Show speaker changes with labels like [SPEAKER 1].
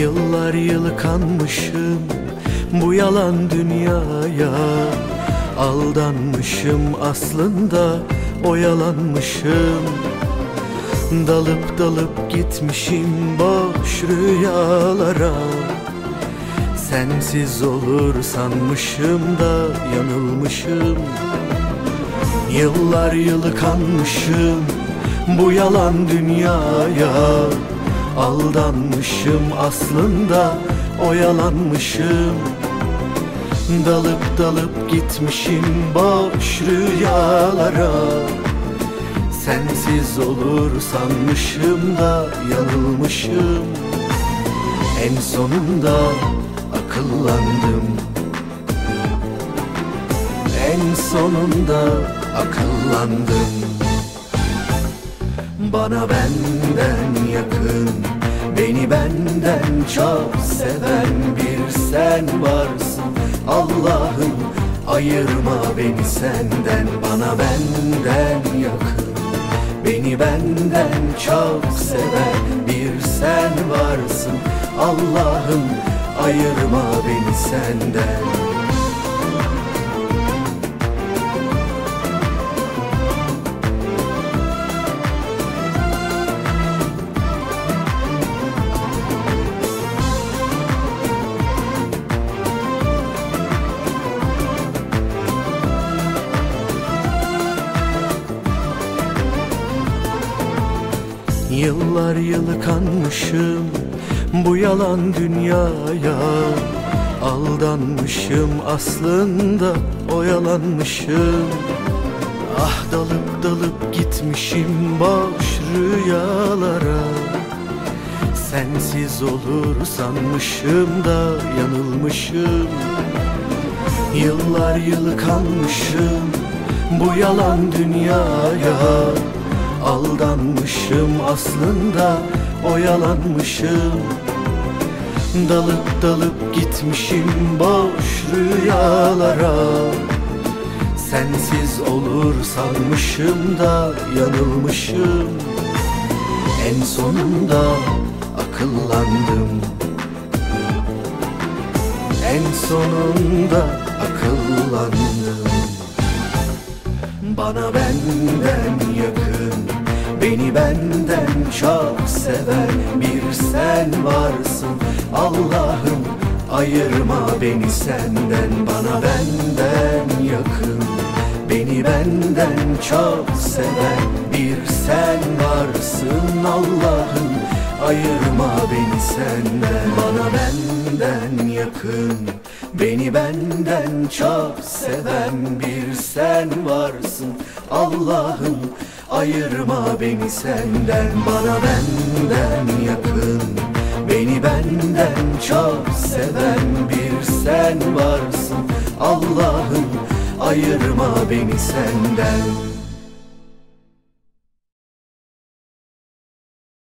[SPEAKER 1] Yıllar yılı kanmışım bu yalan dünyaya. Aldanmışım aslında oyalanmışım. Dalıp dalıp gitmişim boş rüyalara. Sensiz olur sanmışım da yanılmışım. Yıllar yılı kanmışım bu yalan dünyaya Aldanmışım aslında oyalanmışım. Dalıp dalıp gitmişim boş rüyalara. Sensiz olur sanmışım da yanılmışım. En sonunda akıllandım. En sonunda akıllandım. Bana benden yakın Beni benden çok seven bir sen varsın. Allah'ım ayırma beni senden Bana benden yakın. Beni benden çok seven bir sen varsın. Allah'ım ayırma beni senden Yıllar yılı kanmışım bu yalan dünyaya. Aldanmışım aslında oyalanmışım. Ah dalıp dalıp gitmişim boş rüyalara. Sensiz olur sanmışım da yanılmışım. Yıllar yılı kanmışım bu yalan dünyaya Aldanmışım aslında oyalanmışım. Dalıp dalıp gitmişim boş rüyalara. Sensiz olur sanmışım da yanılmışım. En sonunda akıllandım. En sonunda akıllandım. Bana benden yakın Beni benden çok seven bir sen varsın. Allah'ım ayırma beni senden. Bana benden yakın. Beni benden çok seven bir sen varsın. Allah'ım ayırma beni senden. Bana benden yakın. Beni benden çok seven bir sen varsın. Allah'ım ayırma beni senden. Bana benden yakın. Beni benden çok seven bir sen varsın. Allah'ım ayırma beni senden